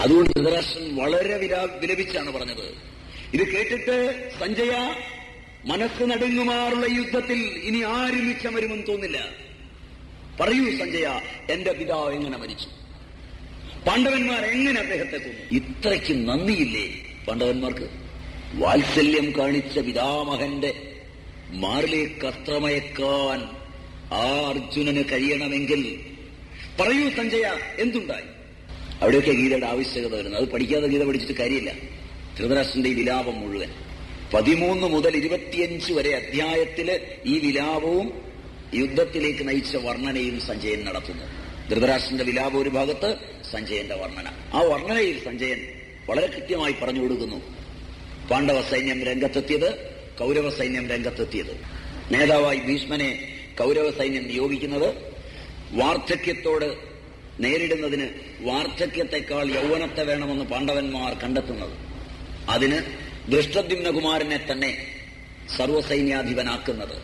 അതുകൊണ്ട് ധൃതരാഷ്ട്രൻ വളരെ വിലാ- വിലപിച്ചാണ് പറഞ്ഞത്. ഇത് കേട്ടിട്ട് സഞ്ജയ മനസ്സ് നടുങ്ങുമാറുള്ള യുദ്ധത്തിൽ ഇനി ആരും മിച്ചം വരുമെന്ന് തോന്നില്ല. പറയൂ സഞ്ജയ എന്റെ പിതാവ് എങ്ങനെ മരിച്ചു? പാണ്ഡവന്മാർ എങ്ങനെ അദ്ദേഹത്തെ കൊന്നു? ഇത്രയ്ക്ക് നന്ദിയില്ലേ പാണ്ഡവന്മാർക്ക്? വാത്സല്യം കാണിച്ച പിതാമഹന്റെ മാറിലേക്ക് അസ്ത്രമയക്കാൻ ആ അർജുനന് കഴിയണമെങ്കിൽ പറയൂ സഞ്ജയ എന്തുണ്ടായി? അവിടെയൊക്കെ ഗീതയുടെ ആവശ്യകത വരുന്നത് അത് പഠിക്കാതെ ഗീത പഠിച്ചിട്ട് കാര്യമില്ല. ധൃതരാഷ്ട്രന്റെ ഈ വിലാപം മുഴുവൻ. പതിമൂന്ന് മുതൽ ഇരുപത്തിയഞ്ച് വരെ അധ്യായത്തിൽ ഈ വിലാപവും യുദ്ധത്തിലേക്ക് നയിച്ച വർണനയും സഞ്ജയൻ നടത്തുന്നു. ധൃതരാഷ്ട്രന്റെ വിലാപം ഒരു ഭാഗത്ത് സഞ്ജയന്റെ വർണന. ആ വർണനയിൽ സഞ്ജയൻ വളരെ കൃത്യമായി പറഞ്ഞു കൊടുക്കുന്നു. പാണ്ഡവ സൈന്യം രംഗത്തെത്തിയത് കൗരവ സൈന്യം രംഗത്തെത്തിയത്. നേതാവായി ഭീഷ്മനെ കൗരവ സൈന്യം നിയോഗിക്കുന്നത് വാർദ്ധക്യത്തോട് നേരിടുന്നതിന് വാർദ്ധക്യത്തെക്കാൾ യൗവനത്തെ വേണമെന്ന് പാണ്ഡവന്മാർ കണ്ടെത്തുന്നത്. അതിന് ദൃഷ്ടദ്യുമ്നകുമാരനെ തന്നെ സർവസൈന്യാധിപനാക്കുന്നത്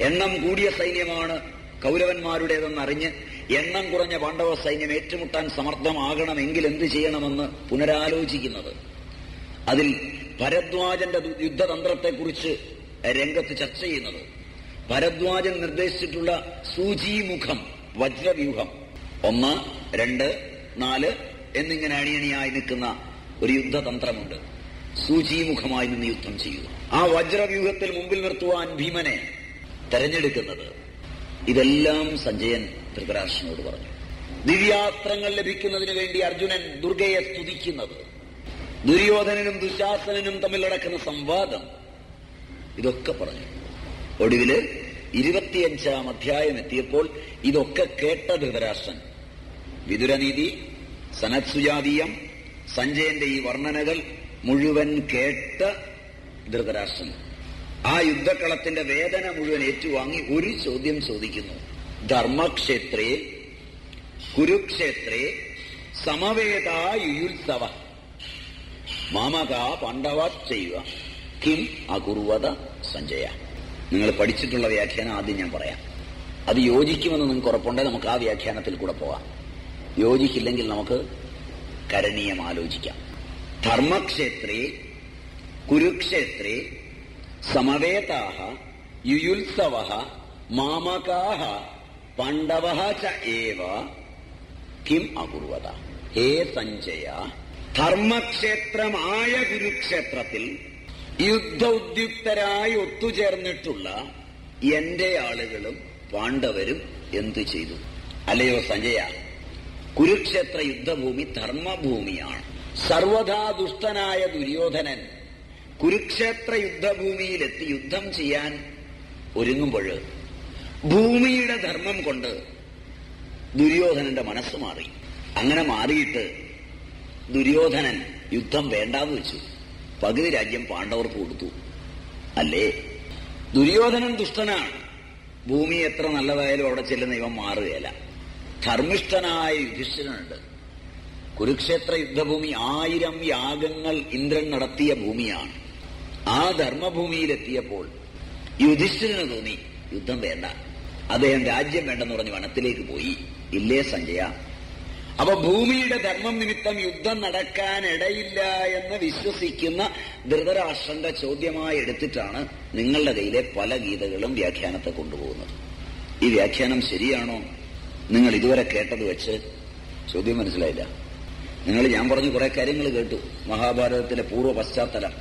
എണ്ണം കൂടിയ സൈന്യമാണ് കൗരവന്മാരുടേതെന്നറിഞ്ഞ് എണ്ണം കുറഞ്ഞ പാണ്ഡവ സൈന്യം ഏറ്റുമുട്ടാൻ സമർത്ഥമാകണമെങ്കിൽ എന്ത് ചെയ്യണമെന്ന് പുനരാലോചിക്കുന്നത്. അതിൽ ഭരദ്വാജന്റെ യുദ്ധതന്ത്രത്തെക്കുറിച്ച് രംഗത്ത് ചർച്ച ചെയ്യുന്നത്. ഭരദ്വാജൻ നിർദ്ദേശിച്ചിട്ടുള്ള സൂചിമുഖം വജ്രവ്യൂഹം ഒന്ന് രണ്ട് നാല് എന്നിങ്ങനെ അണിയണിയായി നിൽക്കുന്ന ഒരു യുദ്ധതന്ത്രമുണ്ട്. സൂചിമുഖമായി നിന്ന് യുദ്ധം ചെയ്യുക. ആ വജ്രവ്യൂഹത്തിൽ മുമ്പിൽ നിർത്തുവാൻ ഭീമനെ തെരഞ്ഞെടുക്കുന്നത് ഇതെല്ലാം സഞ്ജയൻ ധൃതരാഷ്ട്രനോട് പറഞ്ഞു. ദിവ്യാസ്ത്രങ്ങൾ ലഭിക്കുന്നതിന് വേണ്ടി അർജുനൻ ദുർഗയെ സ്തുതിക്കുന്നത്. ദുര്യോധനനും ദുശാസനനും തമ്മിൽ നടക്കുന്ന സംവാദം. ഇതൊക്കെ പറഞ്ഞു. ഒടുവിൽ ഇരുപത്തിയഞ്ചാം അധ്യായം എത്തിയപ്പോൾ ഇതൊക്കെ കേട്ട ധൃതരാഷ്ട്രൻ വിതുരനീതി സനത്സുജാതീയം സഞ്ജയന്റെ ഈ വർണനകൾ മുഴുവൻ കേട്ട ധൃതരാഷ്ട്രൻ. ആ യുദ്ധക്കളത്തിന്റെ വേദന മുഴുവൻ ഏറ്റുവാങ്ങി ഒരു ചോദ്യം ചോദിക്കുന്നു. ധർമ്മക്ഷേത്രേ കുരുക്ഷേത്രേ സമവേതായുത്സവ മാമക പാണ്ഡവ ചെയ്യുക. കിം അകുർവത സഞ്ജയ. നിങ്ങൾ പഠിച്ചിട്ടുള്ള വ്യാഖ്യാനം ആദ്യം ഞാൻ പറയാം. അത് യോജിക്കുമെന്ന് നിങ്ങൾക്ക് ഉറപ്പുണ്ടെങ്കിൽ നമുക്ക് ആ വ്യാഖ്യാനത്തിൽ കൂടെ പോവാം. യോജിക്കില്ലെങ്കിൽ നമുക്ക് കരണീയം ആലോചിക്കാം ധർമ്മക്ഷേത്രേ കുരുക്ഷേത്രേ സമവേതാഹ യുയുത്സവ മാമകാഹ പാണ്ഡവ ചേവ കിം അകുർവത ഹേ സഞ്ജയ ധർമ്മക്ഷേത്രമായ കുരുക്ഷേത്രത്തിൽ യുദ്ധ ഉദ്യുക്തരായി ഒത്തുചേർന്നിട്ടുള്ള എന്റെ ആളുകളും പാണ്ഡവരും എന്തു ചെയ്തു? അല്ലയോ സഞ്ജയ? കുരുക്ഷേത്ര യുദ്ധഭൂമി ധർമ്മഭൂമിയാണ്. സർവഥാ ദുഷ്ടനായ ദുര്യോധനൻ കുരുക്ഷേത്ര യുദ്ധഭൂമിയിലെത്തി യുദ്ധം ചെയ്യാൻ ഒരുങ്ങുമ്പോൾ ഭൂമിയുടെ ധർമ്മം കൊണ്ട് ദുര്യോധനന്റെ മനസ്സ് മാറി. അങ്ങനെ മാറിയിട്ട് ദുര്യോധനൻ യുദ്ധം വേണ്ടാന്ന് വെച്ചു. പകുതി രാജ്യം പാണ്ഡവർക്ക് കൊടുത്തു. അല്ലേ? ദുര്യോധനൻ ദുഷ്ടനാണ്. ഭൂമി എത്ര നല്ലതായാലും അവിടെ ചെല്ലുന്ന ഇവൻ മാറുകയല്ല. ധർമ്മിഷ്ഠനായ യുധിഷ്ഠിരനുണ്ട്. കുരുക്ഷേത്ര യുദ്ധഭൂമി ആയിരം യാഗങ്ങൾ ഇന്ദ്രൻ നടത്തിയ ഭൂമിയാണ്. ആ ധർമ്മഭൂമിയിലെത്തിയപ്പോൾ യുധിഷ്ഠിരന് തോന്നി യുദ്ധം വേണ്ട. അദ്ദേഹം രാജ്യം വേണ്ടെന്ന് പറഞ്ഞ് വനത്തിലേക്ക് പോയി. ഇല്ലേ സഞ്ജയ? അപ്പൊ ഭൂമിയുടെ ധർമ്മം നിമിത്തം യുദ്ധം നടക്കാനിടയില്ല എന്ന് വിശ്വസിക്കുന്ന ധൃതരാഷ്ട്രന്റെ ചോദ്യമായി എടുത്തിട്ടാണ് നിങ്ങളുടെ കയ്യിലെ പല ഗീതകളും വ്യാഖ്യാനത്തെ കൊണ്ടുപോകുന്നത്. ഈ വ്യാഖ്യാനം ശരിയാണോ? നിങ്ങൾ ഇതുവരെ കേട്ടത് വെച്ച് ചോദ്യം മനസ്സിലായില്ല. നിങ്ങൾ ഞാൻ പറഞ്ഞു കുറെ കാര്യങ്ങൾ കേട്ടു. മഹാഭാരതത്തിലെ പൂർവ പശ്ചാത്തലം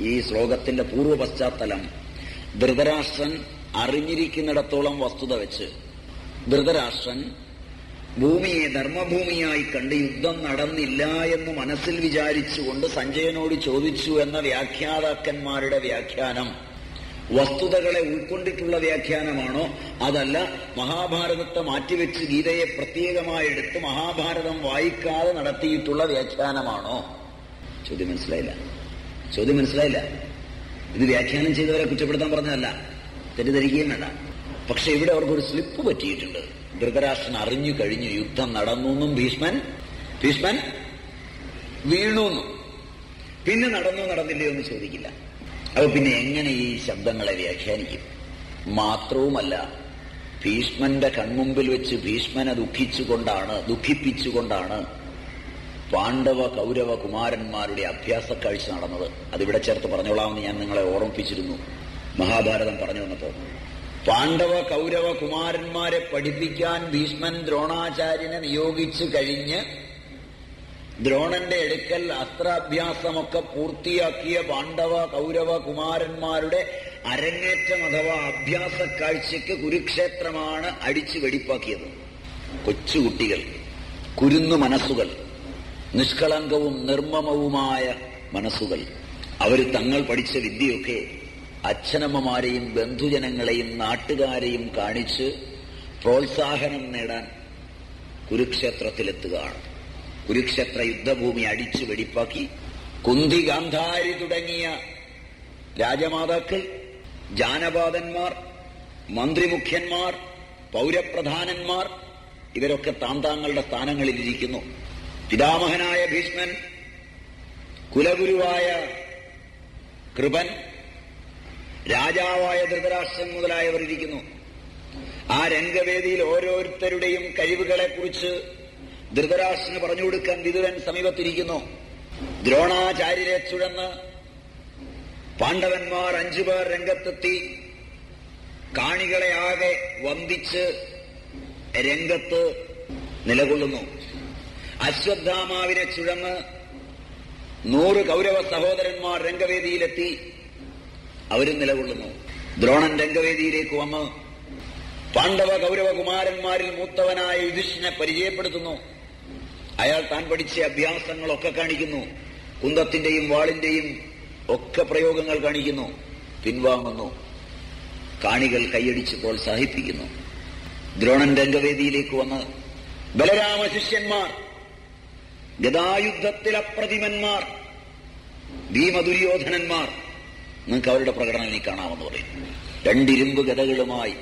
ഈ ശ്ലോകത്തിന്റെ പൂർവ പശ്ചാത്തലം ധൃതരാഷ്ട്രൻ അറിഞ്ഞിരിക്കുന്നിടത്തോളം വസ്തുത വെച്ച്. ധൃതരാഷ്ട്രൻ ഭൂമിയെ ധർമ്മഭൂമിയായി കണ്ട് യുദ്ധം നടന്നില്ല എന്ന് മനസ്സിൽ വിചാരിച്ചുകൊണ്ട് സഞ്ജയനോട് ചോദിച്ചു എന്ന വ്യാഖ്യാതാക്കന്മാരുടെ വ്യാഖ്യാനം. വസ്തുതകളെ ഉൾക്കൊണ്ടിട്ടുള്ള വ്യാഖ്യാനമാണോ? അതല്ല മഹാഭാരതത്തെ മാറ്റിവെച്ച് ഗീതയെ പ്രത്യേകമായി എടുത്ത് മഹാഭാരതം വായിക്കാതെ നടത്തിയിട്ടുള്ള വ്യാഖ്യാനമാണോ? ചോദ്യം മനസ്സിലായില്ല. ചോദ്യം മനസ്സിലായില്ല. ഇത് വ്യാഖ്യാനം ചെയ്തവരെ കുറ്റപ്പെടുത്താൻ പറഞ്ഞതല്ല. തെറ്റിദ്ധരിക്കുകയും വേണ്ട. പക്ഷെ ഇവിടെ അവർക്കൊരു സ്ലിപ്പ് പറ്റിയിട്ടുണ്ട്. ധൃതരാഷ്ട്രൻ അറിഞ്ഞു കഴിഞ്ഞു യുദ്ധം നടന്നു എന്നും ഭീഷ്മൻ ഭീഷ്മൻ വീണു എന്നും പിന്നെ നടന്നു നടന്നില്ലയോ എന്ന് ചോദിക്കില്ല. അപ്പൊ പിന്നെ എങ്ങനെ ഈ ശബ്ദങ്ങളെ വ്യാഖ്യാനിക്കും? മാത്രവുമല്ല ഭീഷ്മന്റെ കൺമുമ്പിൽ വെച്ച് ഭീഷ്മനെ ദുഃഖിച്ചുകൊണ്ടാണ് ദുഃഖിപ്പിച്ചുകൊണ്ടാണ് പാണ്ഡവ കൗരവ കുമാരന്മാരുടെ അഭ്യാസ കാഴ്ച നടന്നത്. അതിവിടെ ചേർത്ത് പറഞ്ഞോളാമെന്ന് ഞാൻ നിങ്ങളെ ഓർമ്മിപ്പിച്ചിരുന്നു. മഹാഭാരതം പറഞ്ഞു വന്നപ്പോ. പാണ്ഡവ കൗരവ കുമാരന്മാരെ പഠിപ്പിക്കാൻ ഭീഷ്മൻ ദ്രോണാചാര്യനെ നിയോഗിച്ചു കഴിഞ്ഞ് ദ്രോണന്റെ എടുക്കൽ അസ്ത്രാഭ്യാസമൊക്കെ പൂർത്തിയാക്കിയ പാണ്ഡവ കൗരവ കുമാരന്മാരുടെ അരങ്ങേറ്റം അഥവാ അഭ്യാസ കാഴ്ചയ്ക്ക് കുരുക്ഷേത്രമാണ് അടിച്ചു വെടിപ്പാക്കിയത്. കൊച്ചുകുട്ടികൾ കുരുന്നു മനസ്സുകൾ നിഷ്കളങ്കവും നിർമ്മമവുമായ മനസ്സുകൾ. അവർ തങ്ങൾ പഠിച്ച വിദ്യയൊക്കെ അച്ഛനമ്മമാരെയും ബന്ധുജനങ്ങളെയും നാട്ടുകാരെയും കാണിച്ച് പ്രോത്സാഹനം നേടാൻ കുരുക്ഷേത്രത്തിലെത്തുകയാണ്. കുരുക്ഷേത്ര യുദ്ധഭൂമി അടിച്ചു വെടിപ്പാക്കി. കുന്തി ഗാന്ധാരി തുടങ്ങിയ രാജമാതാക്കൾ ജാനപാതന്മാർ മന്ത്രിമുഖ്യന്മാർ പൗരപ്രധാനന്മാർ ഇവരൊക്കെ താന്താങ്ങളുടെ സ്ഥാനങ്ങളിലിരിക്കുന്നു. പിതാമഹനായ ഭീഷ്മൻ കുലഗുരുവായ കൃപൻ രാജാവായ ധൃതരാഷ്ട്രൻ മുതലായവർ ഇരിക്കുന്നു. ആ രംഗവേദിയിൽ ഓരോരുത്തരുടെയും കഴിവുകളെക്കുറിച്ച് ധൃതരാഷ്ട്രന് പറഞ്ഞു കൊടുക്കാൻ വിതുരൻ സമീപത്തിരിക്കുന്നു. ദ്രോണാചാര്യരെ ചുഴന്ന് പാണ്ഡവന്മാർ അഞ്ചുപേർ രംഗത്തെത്തി. കാണികളെ ആകെ വന്ദിച്ച് രംഗത്ത് നിലകൊള്ളുന്നു. അശ്വത്ഥാമാവിനെ ചുഴന്ന് നൂറ് കൗരവ സഹോദരന്മാർ രംഗവേദിയിലെത്തി. അവരും നിലകൊള്ളുന്നു. ദ്രോണൻ രംഗവേദിയിലേക്ക് വന്ന് പാണ്ഡവ കൌരവകുമാരന്മാരിൽ മൂത്തവനായ യുധിഷ്ഠിനെ പരിചയപ്പെടുത്തുന്നു. അയാൾ താൻ പഠിച്ച അഭ്യാസങ്ങളൊക്കെ കാണിക്കുന്നു. കുന്തത്തിന്റെയും വാളിന്റെയും ഒക്കെ പ്രയോഗങ്ങൾ കാണിക്കുന്നു. പിൻവാങ്ങുന്നു. കാണികൾ കൈയടിച്ച് പ്രോത്സാഹിപ്പിക്കുന്നു. ദ്രോണൻ രംഗവേദിയിലേക്ക് വന്ന് ബലരാമ ശിഷ്യന്മാർ ഗതായുദ്ധത്തിൽ അപ്രതിമന്മാർ ഭീമദുര്യോധനന്മാർ. നിങ്ങൾക്ക് അവരുടെ പ്രകടനം ഇനി കാണാമെന്ന് പറയും. രണ്ടിരുമ്പ് ഗതകളുമായി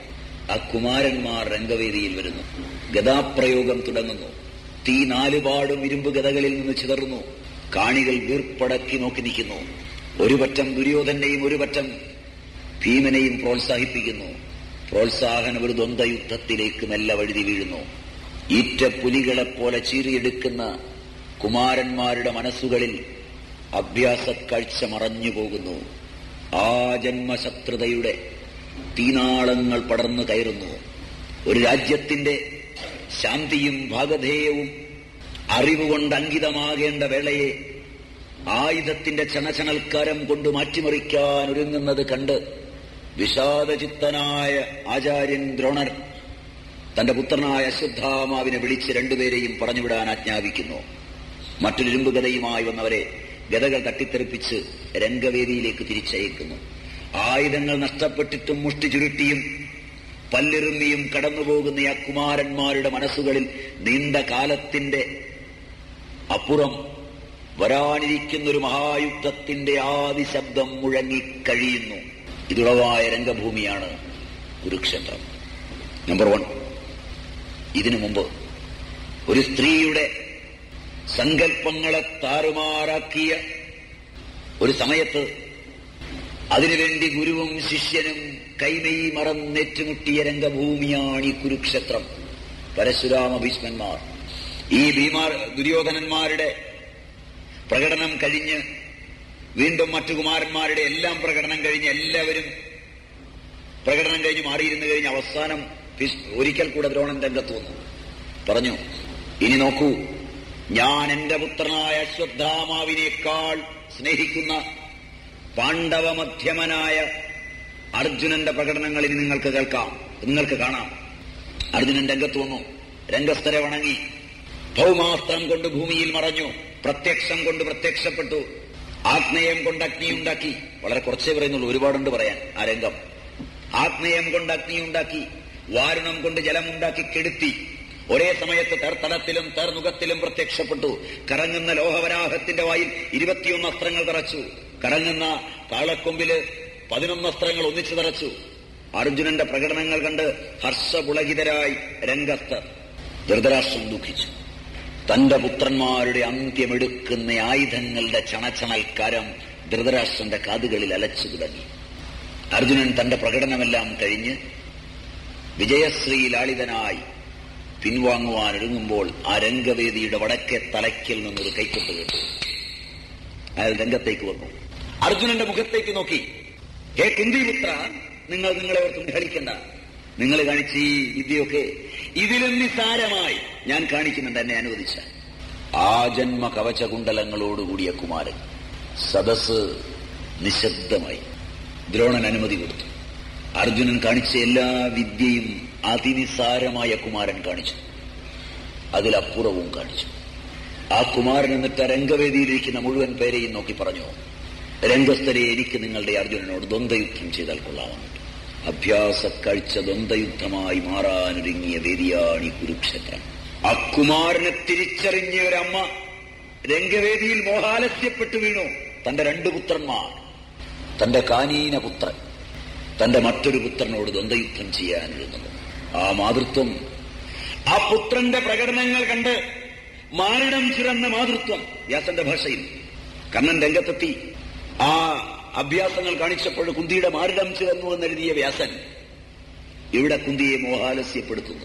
ആ കുമാരന്മാർ രംഗവേദിയിൽ വരുന്നു. ഗതാപ്രയോഗം തുടങ്ങുന്നു. തീ നാലുപാടും ഇരുമ്പ് ഗതകളിൽ നിന്ന് ചിതറുന്നു. കാണികൾ വീർപ്പടക്കി നോക്കി നിൽക്കുന്നു. ഒരു പറ്റം ദുര്യോധനെയും ഒരു പറ്റം ഭീമനെയും പ്രോത്സാഹിപ്പിക്കുന്നു. പ്രോത്സാഹനം ഒരു ദ്വന്ദ് യുദ്ധത്തിലേക്ക് മെല്ലെ വഴുതി വീഴുന്നു. ഈറ്റ പുലികളെപ്പോലെ ചീറിയെടുക്കുന്ന കുമാരന്മാരുടെ മനസ്സുകളിൽ അഭ്യാസ കാഴ്ച മറഞ്ഞു പോകുന്നു. ആ ജന്മശത്രുതയുടെ തീനാളങ്ങൾ പടർന്നു കയറുന്നു. ഒരു രാജ്യത്തിന്റെ ശാന്തിയും ഭാഗധേയവും അറിവുകൊണ്ട് അങ്കിതമാകേണ്ട വേളയെ ആയുധത്തിന്റെ ചണചണൽക്കാരം കൊണ്ട് മാറ്റിമറിക്കാൻ ഒരുങ്ങുന്നത് കണ്ട് വിഷാദചിത്തനായ ആചാര്യൻ ദ്രോണർ തന്റെ പുത്രനായ അശ്വത്ഥാമാവിനെ വിളിച്ച് രണ്ടുപേരെയും പറഞ്ഞുവിടാൻ ആജ്ഞാപിക്കുന്നു. മറ്റൊരു ഗതയുമായി വന്നവരെ ഗതകൾ തട്ടിത്തെറിപ്പിച്ച് രംഗവേദിയിലേക്ക് തിരിച്ചയക്കുന്നു. ആയുധങ്ങൾ നഷ്ടപ്പെട്ടിട്ടും മുഷ്ടി ചുരുട്ടിയും പല്ലെറുമ്മിയും കടന്നുപോകുന്ന ആ കുമാരന്മാരുടെ മനസ്സുകളിൽ നീണ്ട കാലത്തിന്റെ അപ്പുറം വരാനിരിക്കുന്ന ഒരു മഹായുദ്ധത്തിന്റെ ആദി ശബ്ദം മുഴങ്ങിക്കഴിയുന്നു. ഇതുളവായ രംഗഭൂമിയാണ് കുരുക്ഷേത്രം. നമ്പർ വൺ ഇതിനു മുമ്പ് ഒരു സ്ത്രീയുടെ സങ്കല്പങ്ങളെ താറുമാറാക്കിയ ഒരു സമയത്ത് അതിനുവേണ്ടി ഗുരുവും ശിഷ്യനും കൈമൈ മറന്നേറ്റുമുട്ടിയ രംഗഭൂമിയാണ് ഈ കുരുക്ഷേത്രം. പരശുരാമ ഭീഷ്മന്മാർ. ഈ ഭീമാർ ദുര്യോധനന്മാരുടെ പ്രകടനം കഴിഞ്ഞ് വീണ്ടും മറ്റു കുമാരന്മാരുടെ എല്ലാം പ്രകടനം കഴിഞ്ഞ് എല്ലാവരും പ്രകടനം കഴിഞ്ഞ് മാറിയിരുന്നു കഴിഞ്ഞ് അവസാനം ഒരിക്കൽ കൂടെ ദ്രോണൻ രംഗത്ത് വന്നു. പറഞ്ഞു ഇനി നോക്കൂ ഞാൻ എന്റെ പുത്രനായ അശ്വത്ഥാമാവിനേക്കാൾ സ്നേഹിക്കുന്ന പാണ്ഡവമധ്യമനായ അർജുനന്റെ പ്രകടനങ്ങൾ ഇനി നിങ്ങൾക്ക് കേൾക്കാം. നിങ്ങൾക്ക് കാണാം. അർജുനൻ രംഗത്ത് വന്നു. രംഗസ്ഥരെ വണങ്ങി. ഭൗമാസ്ത്രം കൊണ്ട് ഭൂമിയിൽ മറഞ്ഞു. പ്രത്യക്ഷം കൊണ്ട് പ്രത്യക്ഷപ്പെട്ടു. ആഗ്നേയം കൊണ്ട് അഗ്നിയുണ്ടാക്കി വളരെ കുറച്ചേ പറയുന്നുള്ളൂ. ഒരുപാടുണ്ട് പറയാൻ ആ രംഗം. ആഗ്നേയം കൊണ്ട് അഗ്നിയുണ്ടാക്കി വാരുണം കൊണ്ട് ജലമുണ്ടാക്കി കെടുത്തി. ഒരേ സമയത്ത് തേർത്തടത്തിലും തേർമുഖത്തിലും പ്രത്യക്ഷപ്പെട്ടു. കറങ്ങുന്ന ലോഹവരാഹത്തിന്റെ വായിൽ ഇരുപത്തിയൊന്ന് അസ്ത്രങ്ങൾ തറച്ചു കറങ്ങുന്ന കാളക്കൊമ്പിൽ പതിനൊന്ന് അസ്ത്രങ്ങൾ ഒന്നിച്ചു തറച്ചു അർജുനന്റെ പ്രകടനങ്ങൾ കണ്ട് ഹർഷപുളകിതരായി രംഗത്ത് ധൃതരാഷ്ട്രം ദുഃഖിച്ചു. തന്റെ പുത്രന്മാരുടെ അന്ത്യമെടുക്കുന്ന ആയുധങ്ങളുടെ ചണച്ചണൽക്കാരം ധൃതരാഷ്ട്രന്റെ കാതുകളിൽ അലച്ചു തുടങ്ങി. അർജുനൻ തന്റെ പ്രകടനമെല്ലാം കഴിഞ്ഞ് വിജയശ്രീ ലാളിതനായി പിൻവാങ്ങുവാൻ ഒരുങ്ങുമ്പോൾ ആ രംഗവേദിയുടെ വടക്കേ തലയ്ക്കിൽ നിന്നൊരു കൈക്കൊട്ട് കേട്ടു. അയാൾ രംഗത്തേക്ക് വന്നു. അർജുനന്റെ മുഖത്തേക്ക് നോക്കി. ഹേ കുന്തിപുത്ര നിങ്ങൾ നിങ്ങളെ ഓർത്ത് നിഹളിക്കണ്ട നിങ്ങൾ കാണിച്ച ഈ വിദ്യയൊക്കെ ഇതിലും നിസാരമായി ഞാൻ കാണിക്കുന്നുണ്ട് എന്നെ അനുവദിച്ച. ആ ജന്മ കവചകുണ്ടലങ്ങളോടുകൂടിയ കുമാരൻ സദസ് നിശബ്ദമായി ദ്രോണൻ അനുമതി കൊടുത്തു. അർജുനൻ കാണിച്ച എല്ലാ വിദ്യയും അതിനിസാരമായ കുമാരൻ കാണിച്ചു. അതിലപ്പുറവും കാണിച്ചു. ആ കുമാരൻ എന്നിട്ട് രംഗവേദിയിലിരിക്കുന്ന മുഴുവൻ പേരെയും നോക്കി പറഞ്ഞു. രംഗസ്ഥരെ എനിക്ക് നിങ്ങളുടെ അർജുനനോട് ദ്വന്ദ്വയുദ്ധം ചെയ്താൽ കൊള്ളാമെന്നുണ്ട് അഭ്യാസ കഴിച്ച ദ്വന്ദ്വയുദ്ധമായി മാറാനൊരുങ്ങിയ വേദിയാണി കുരുക്ഷേത്രം. അക്കുമാരനെ കുമാരനെ തിരിച്ചറിഞ്ഞ ഒരമ്മ രംഗവേദിയിൽ മോഹാലസ്യപ്പെട്ടു വീണു. തന്റെ രണ്ടു പുത്രന്മാർ. തന്റെ കാനീന പുത്രൻ. തന്റെ മറ്റൊരു പുത്രനോട് ദ്വന്ദ്വയുദ്ധം ചെയ്യാനിരുന്നത്. ആ മാതൃത്വം ആ പുത്രന്റെ പ്രകടനങ്ങൾ കണ്ട് മാറിടം ചിറന്ന മാതൃത്വം വ്യാസന്റെ ഭാഷയിൽ. കണ്ണൻ രംഗത്തെത്തി. ആ അഭ്യാസങ്ങൾ കാണിച്ചപ്പോൾ കുന്തിയുടെ മാറിടം ചിറന്നു എന്നെഴുതിയ വ്യാസൻ ഇവിടെ കുന്തിയെ മോഹാലസ്യപ്പെടുത്തുന്നു.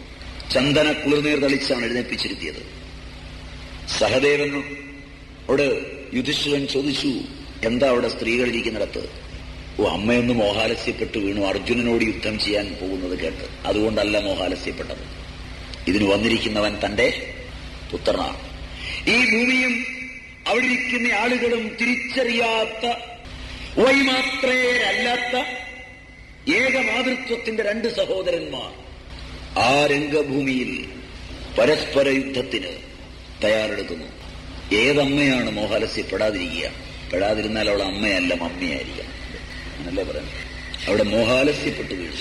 ചന്ദന കുളിർനീർ തളിച്ചാണ് എഴുന്നേൽപ്പിച്ചിരുത്തിയത്. സഹദേവനോട് യുധിഷ്ഠിരൻ ചോദിച്ചു എന്താ അവിടെ സ്ത്രീകൾ ഇരിക്കുന്നിടത്ത്? ഓ അമ്മയൊന്ന് മോഹാലസ്യപ്പെട്ടു വീണു. അർജുനനോട് യുദ്ധം ചെയ്യാൻ പോകുന്നത് കേട്ട്. അതുകൊണ്ടല്ല മോഹാലസ്യപ്പെട്ടത്. ഇതിന് വന്നിരിക്കുന്നവൻ തന്റെ പുത്രനാണ്. ഈ ഭൂമിയും അവിടെ ഇരിക്കുന്ന ആളുകളും തിരിച്ചറിയാത്ത വൈമാത്രേയരല്ലാത്ത ഏകമാതൃത്വത്തിന്റെ രണ്ട് സഹോദരന്മാർ ആ രംഗഭൂമിയിൽ പരസ്പര യുദ്ധത്തിന് തയ്യാറെടുക്കുന്നു. ഏതമ്മയാണ് മോഹാലസ്യപ്പെടാതിരിക്കുക പെടാതിരുന്നാൽ അവൾ അമ്മയല്ല മമ്മിയായിരിക്കാം. എന്നല്ലേ പറയുന്നത്? അവിടെ മോഹാലസ്യപ്പെട്ടു വീഴും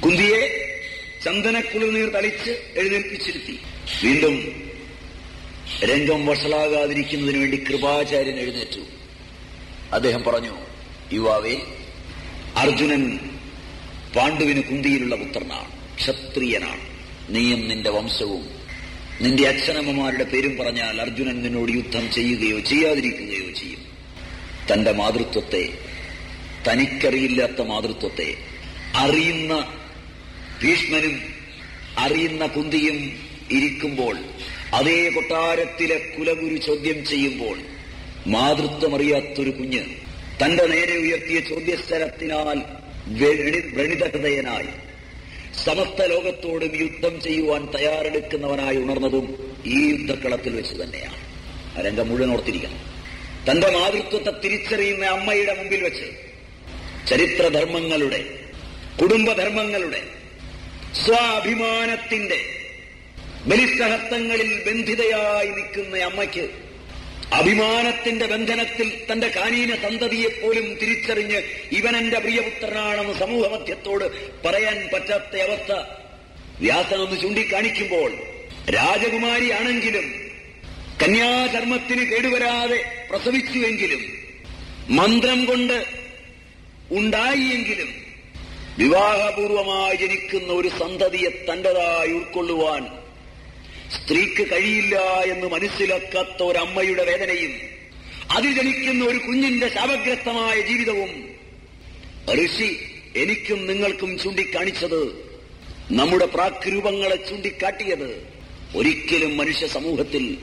കുന്തിയെ ചന്ദനക്കുളിർ നീർ തളിച്ച് എഴുന്നേൽപ്പിച്ചിരുത്തി. വീണ്ടും രംഗം വഷളാകാതിരിക്കുന്നതിന് വേണ്ടി കൃപാചാര്യൻ എഴുന്നേറ്റു. അദ്ദേഹം പറഞ്ഞു യുവാവേ അർജുനൻ പാണ്ഡുവിന് കുന്തിയിലുള്ള പുത്രനാണ് ക്ഷത്രിയനാണ്. നീയും നിന്റെ വംശവും നിന്റെ അച്ഛനമ്മമാരുടെ പേരും പറഞ്ഞാൽ അർജുനൻ നിന്നോട് യുദ്ധം ചെയ്യുകയോ ചെയ്യാതിരിക്കുകയോ ചെയ്യും. തന്റെ മാതൃത്വത്തെ തനിക്കറിയില്ലാത്ത മാതൃത്വത്തെ അറിയുന്ന ഭീഷ്മനും അറിയുന്ന കുന്തിയും ഇരിക്കുമ്പോൾ അതേ കൊട്ടാരത്തിലെ കുലഗുരു ചോദ്യം ചെയ്യുമ്പോൾ മാതൃത്വമറിയാത്തൊരു കുഞ്ഞ് തന്റെ നേരെ ഉയർത്തിയ ചോദ്യസ്ഥലത്തിനാൽ വ്രണിതഹൃദയനായി സമസ്ത ലോകത്തോടും യുദ്ധം ചെയ്യുവാൻ തയ്യാറെടുക്കുന്നവനായി ഉണർന്നതും ഈ യുദ്ധക്കളത്തിൽ വെച്ച് തന്നെയാണ്. രംഗം മുഴുവൻ ഓർത്തിരിക്കണം. തന്റെ മാതൃത്വത്തെ തിരിച്ചറിയുന്ന അമ്മയുടെ മുമ്പിൽ വെച്ച് ചരിത്രധർമ്മങ്ങളുടെ കുടുംബധർമ്മങ്ങളുടെ സ്വാഭിമാനത്തിന്റെ ബലിസ്തഹത്വങ്ങളിൽ ബന്ധിതയായി നിൽക്കുന്ന അമ്മയ്ക്ക് അഭിമാനത്തിന്റെ ബന്ധനത്തിൽ തന്റെ കാനീന സന്തതിയെപ്പോലും തിരിച്ചറിഞ്ഞ് ഇവൻ എന്റെ പ്രിയപുത്രനാണെന്ന് സമൂഹമധ്യത്തോട് പറയാൻ പറ്റാത്ത അവസ്ഥ. വ്യാസനൊന്ന് ചൂണ്ടിക്കാണിക്കുമ്പോൾ രാജകുമാരിയാണെങ്കിലും കന്യാധർമ്മത്തിന് കേടുവരാതെ പ്രസവിച്ചുവെങ്കിലും മന്ത്രം കൊണ്ട് ഉണ്ടായിയെങ്കിലും വിവാഹപൂർവമായി ജനിക്കുന്ന ഒരു സന്തതിയെ തന്റേതായി ഉൾക്കൊള്ളുവാൻ സ്ത്രീക്ക് കഴിയില്ല എന്ന് മനസ്സിലാക്കാത്ത ഒരമ്മയുടെ വേദനയും അതിൽ ജനിക്കുന്ന ഒരു കുഞ്ഞിന്റെ ശാപഗ്രസ്തമായ ജീവിതവും ഋഷി എനിക്കും നിങ്ങൾക്കും ചൂണ്ടിക്കാണിച്ചത് നമ്മുടെ പ്രാക്രൂപങ്ങളെ ചൂണ്ടിക്കാട്ടിയത് ഒരിക്കലും മനുഷ്യ സമൂഹത്തിൽ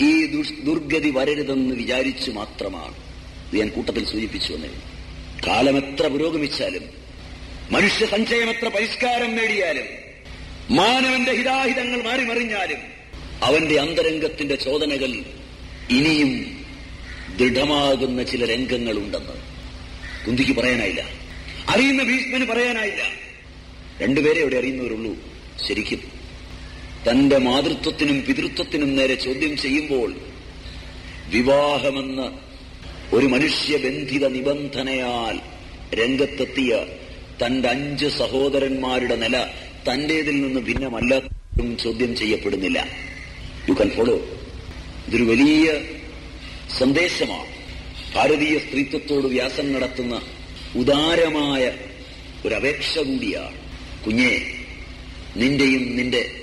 ഈ ദുർഗതി വരരുതെന്ന് വിചാരിച്ചു മാത്രമാണ്. ഞാൻ കൂട്ടത്തിൽ സൂചിപ്പിച്ചു എന്നേ. കാലം എത്ര പുരോഗമിച്ചാലും മനുഷ്യ സഞ്ചയം എത്ര പരിഷ്കാരം നേടിയാലും മാനവന്റെ ഹിതാഹിതങ്ങൾ മാറിമറിഞ്ഞാലും അവന്റെ അന്തരംഗത്തിന്റെ ചോദനകൾ ഇനിയും ദൃഢമാകുന്ന ചില രംഗങ്ങളുണ്ടെന്ന് കുന്തിക്ക് പറയാനായില്ല. അറിയുന്ന ഭീഷ്മന് പറയാനായില്ല. രണ്ടുപേരെ അവിടെ അറിയുന്നവരുള്ളൂ. ശരിക്കും തന്റെ മാതൃത്വത്തിനും പിതൃത്വത്തിനും നേരെ ചോദ്യം ചെയ്യുമ്പോൾ വിവാഹമെന്ന ഒരു മനുഷ്യബന്ധിത നിബന്ധനയാൽ രംഗത്തെത്തിയ തന്റെ അഞ്ച് സഹോദരന്മാരുടെ നില തന്റേതിൽ നിന്ന് ഭിന്നമല്ലാത്തും ചോദ്യം ചെയ്യപ്പെടുന്നില്ല. യു കൻ ഫോളോ ഇതൊരു വലിയ സന്ദേശമാണ്. ഭാരതീയ സ്ത്രീത്വത്തോട് വ്യാസം നടത്തുന്ന ഉദാരമായ ഒരപേക്ഷ കൂടിയാണ്. കുഞ്ഞെ നിന്റെയും നിന്റെ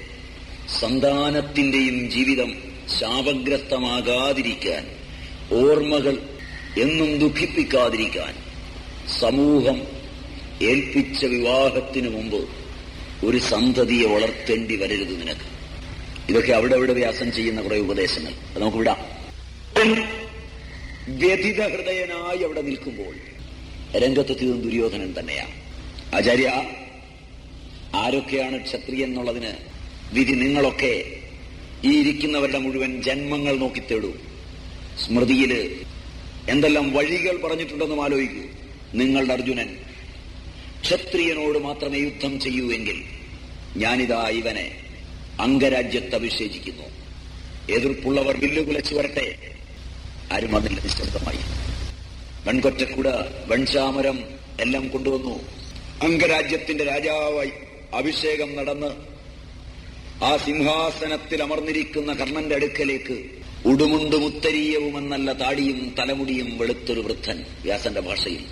സന്താനത്തിന്റെയും ജീവിതം ശാപഗ്രസ്തമാകാതിരിക്കാൻ ഓർമ്മകൾ എന്നും ദുഃഖിപ്പിക്കാതിരിക്കാൻ സമൂഹം ഏൽപ്പിച്ച വിവാഹത്തിനു മുമ്പ് ഒരു സന്തതിയെ വളർത്തേണ്ടി വരരുത് നിനക്ക്. ഇതൊക്കെ അവിടെ അവിടെ വ്യാസം ചെയ്യുന്ന കുറെ ഉപദേശങ്ങൾ. അത് നമുക്ക് വിടാം. വ്യഥിത ഹൃദയനായി അവിടെ നിൽക്കുമ്പോൾ രംഗത്തെത്തിയതും ദുര്യോധനൻ തന്നെയാണ് ആചാര്യ ആരൊക്കെയാണ് ക്ഷത്രിയൻ എന്നുള്ളതിന് വിധി നിങ്ങളൊക്കെ ഈ ഇരിക്കുന്നവരുടെ മുഴുവൻ ജന്മങ്ങൾ നോക്കി തേടൂ. സ്മൃതിയിൽ എന്തെല്ലാം വഴികൾ പറഞ്ഞിട്ടുണ്ടെന്നും ആലോചിക്കൂ. നിങ്ങളുടെ അർജുനൻ ക്ഷത്രിയനോട് മാത്രമേ യുദ്ധം ചെയ്യൂ എങ്കിൽ ഞാനിതാ ഇവനെ അംഗരാജ്യത്ത് അഭിഷേചിക്കുന്നു എതിർപ്പുള്ളവർ വില്ലുകുലച്ചു വരട്ടെ. ആരും വന്നില്ല നിശബ്ദമായി വെൺകൊറ്റക്കുട വെൺചാമരം എല്ലാം കൊണ്ടുവന്നു. അംഗരാജ്യത്തിന്റെ രാജാവായി അഭിഷേകം നടന്ന് ആ സിംഹാസനത്തിൽ അമർന്നിരിക്കുന്ന കർണന്റെ അടുക്കലേക്ക് ഉടുമുണ്ട് മുത്തരീയവുമെന്നല്ല താടിയും തലമുടിയും വെളുത്തൊരു വൃദ്ധൻ വ്യാസന്റെ ഭാഷയിൽ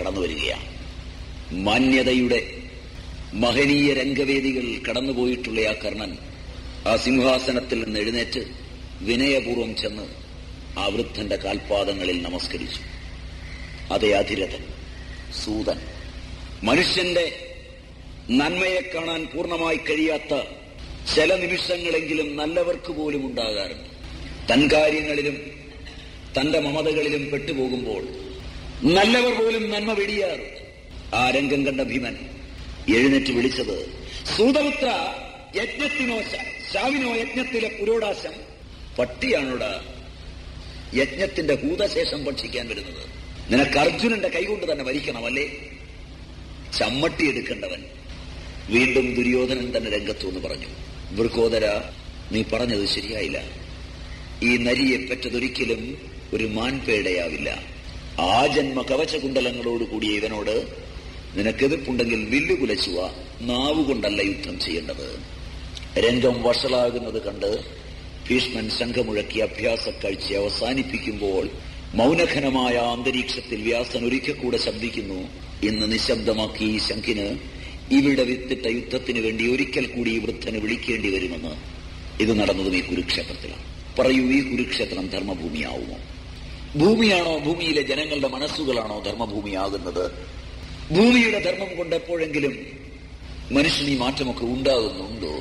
കടന്നു വരികയാണ് മാന്യതയുടെ മഹനീയ രംഗവേദികൾ കടന്നുപോയിട്ടുള്ള ആ കർണൻ ആ സിംഹാസനത്തിൽ നിന്ന് എഴുന്നേറ്റ് വിനയപൂർവം ചെന്ന് ആ വൃദ്ധന്റെ കാൽപാദങ്ങളിൽ നമസ്കരിച്ചു. അതേ അധിരഥൻ സൂതൻ. മനുഷ്യന്റെ നന്മയെ കാണാൻ പൂർണമായി കഴിയാത്ത ചില നിമിഷങ്ങളെങ്കിലും നല്ലവർക്ക് പോലും ഉണ്ടാകാറുണ്ട്. തൻ കാര്യങ്ങളിലും തന്റെ മമതകളിലും പെട്ടുപോകുമ്പോൾ നല്ലവർ പോലും നന്മ വെടിയാറുണ്ട്. ആ രംഗം കണ്ട ഭീമൻ എഴുന്നേറ്റ് വിളിച്ചത് സൂതപുത്ര യജ്ഞത്തിനോ ശാവിനോ യജ്ഞത്തിലെ പുരോടാശം പട്ടിയാണോട? യജ്ഞത്തിന്റെ ഭൂതശേഷം ഭക്ഷിക്കാൻ വരുന്നത്. നിനക്ക് അർജുനന്റെ കൈകൊണ്ട് തന്നെ മരിക്കണമല്ലേ ചമ്മട്ടി എടുക്കേണ്ടവൻ വീണ്ടും ദുര്യോധനൻ തന്നെ രംഗത്തു എന്ന് പറഞ്ഞു. വൃക്കോദര നീ പറഞ്ഞത് ശരിയായില്ല. ഈ നരിയെ പെറ്റതൊരിക്കലും ഒരു മാൻപേടയാവില്ല. ആ ജന്മ കവചകുണ്ടലങ്ങളോടുകൂടിയ ഇവനോട് നിനക്കെതിർപ്പുണ്ടെങ്കിൽ വില്ലു കുലച്ചുവ നാവുകൊണ്ടല്ല യുദ്ധം ചെയ്യേണ്ടത്. രംഗം വഷളാകുന്നത് കണ്ട് ഭീഷ്മൻ ശംഖമുഴക്കി അഭ്യാസ കാഴ്ച അവസാനിപ്പിക്കുമ്പോൾ മൗനഘനമായ അന്തരീക്ഷത്തിൽ വ്യാസൻ ഒരിക്കൽ കൂടെ ശബ്ദിക്കുന്നു. ഇന്ന് നിശബ്ദമാക്കി ഈ ശംഖിന് ഇവിടെ വിത്തിട്ട യുദ്ധത്തിന് വേണ്ടി ഒരിക്കൽ കൂടി ഈ വൃദ്ധന് വിളിക്കേണ്ടി വരുമെന്ന്. ഇത് നടന്നതും ഈ കുരുക്ഷേത്രത്തിലാണ്. പറയൂ ഈ കുരുക്ഷേത്രം ധർമ്മഭൂമിയാവുമോ? ഭൂമിയാണോ? ഭൂമിയിലെ ജനങ്ങളുടെ മനസ്സുകളാണോ ധർമ്മഭൂമിയാകുന്നത്? ഭൂമിയുടെ ധർമ്മം കൊണ്ട് എപ്പോഴെങ്കിലും മനുഷ്യന് ഈ മാറ്റമൊക്കെ ഉണ്ടാകുന്നുണ്ടോ?